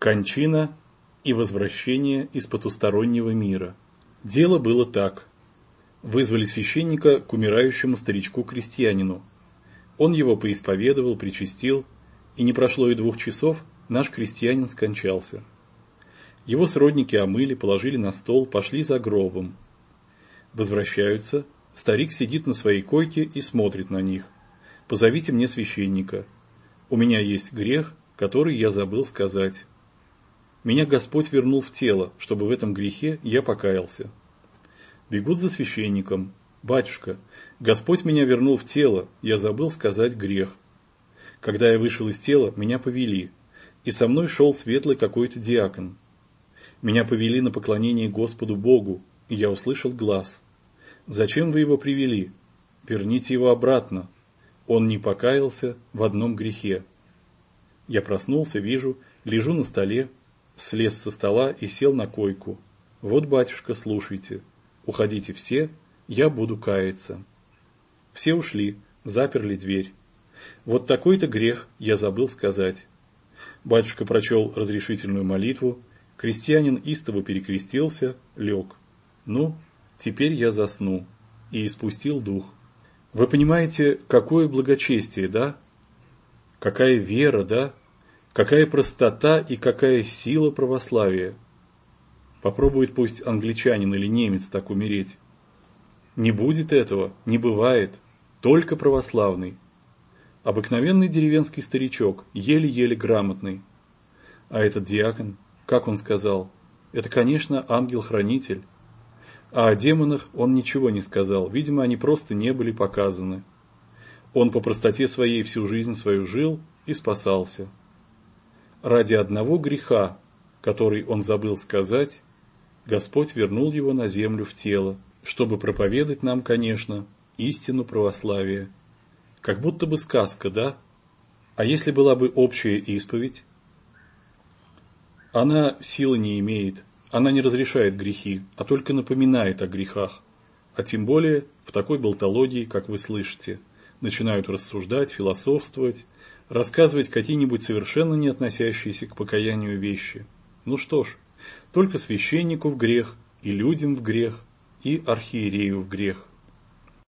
Кончина и возвращение из потустороннего мира. Дело было так. Вызвали священника к умирающему старичку-крестьянину. Он его поисповедовал, причастил, и не прошло и двух часов, наш крестьянин скончался. Его сродники омыли, положили на стол, пошли за гробом. Возвращаются, старик сидит на своей койке и смотрит на них. Позовите мне священника. У меня есть грех, который я забыл сказать. Меня Господь вернул в тело, чтобы в этом грехе я покаялся. Бегут за священником. Батюшка, Господь меня вернул в тело, я забыл сказать грех. Когда я вышел из тела, меня повели, и со мной шел светлый какой-то диакон. Меня повели на поклонение Господу Богу, и я услышал глаз. Зачем вы его привели? Верните его обратно. Он не покаялся в одном грехе. Я проснулся, вижу, лежу на столе, слез со стола и сел на койку. Вот, батюшка, слушайте. Уходите все, я буду каяться. Все ушли, заперли дверь. Вот такой-то грех я забыл сказать. Батюшка прочел разрешительную молитву, крестьянин истово перекрестился, лег. Ну, теперь я засну. И испустил дух. Вы понимаете, какое благочестие, да? Какая вера, да? Какая простота и какая сила православия. Попробует пусть англичанин или немец так умереть. Не будет этого, не бывает, только православный. Обыкновенный деревенский старичок, еле-еле грамотный. А этот диакон, как он сказал, это, конечно, ангел-хранитель. А о демонах он ничего не сказал, видимо, они просто не были показаны. Он по простоте своей всю жизнь свою жил и спасался ради одного греха, который он забыл сказать, Господь вернул его на землю в тело, чтобы проповедать нам, конечно, истину православия. Как будто бы сказка, да? А если была бы общая исповедь? Она силы не имеет, она не разрешает грехи, а только напоминает о грехах. А тем более в такой болтологии, как вы слышите, начинают рассуждать, философствовать, рассказывать какие-нибудь совершенно не относящиеся к покаянию вещи. Ну что ж, только священнику в грех, и людям в грех, и архиерею в грех.